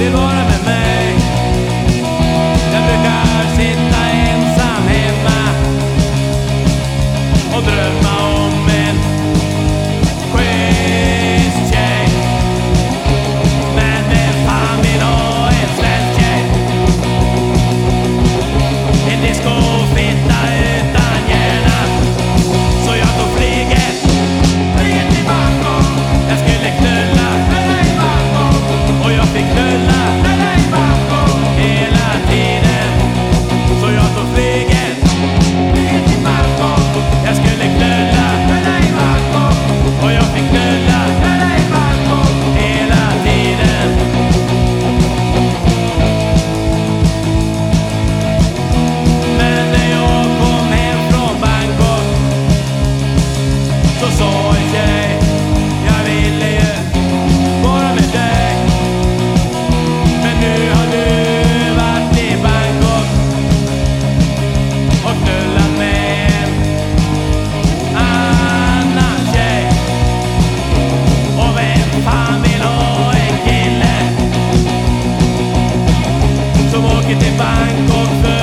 Demora-me mãe Da que te van con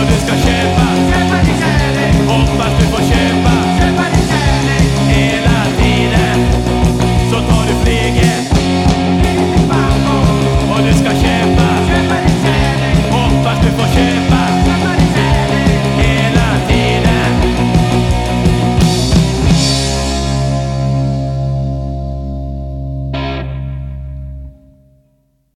Odyscachés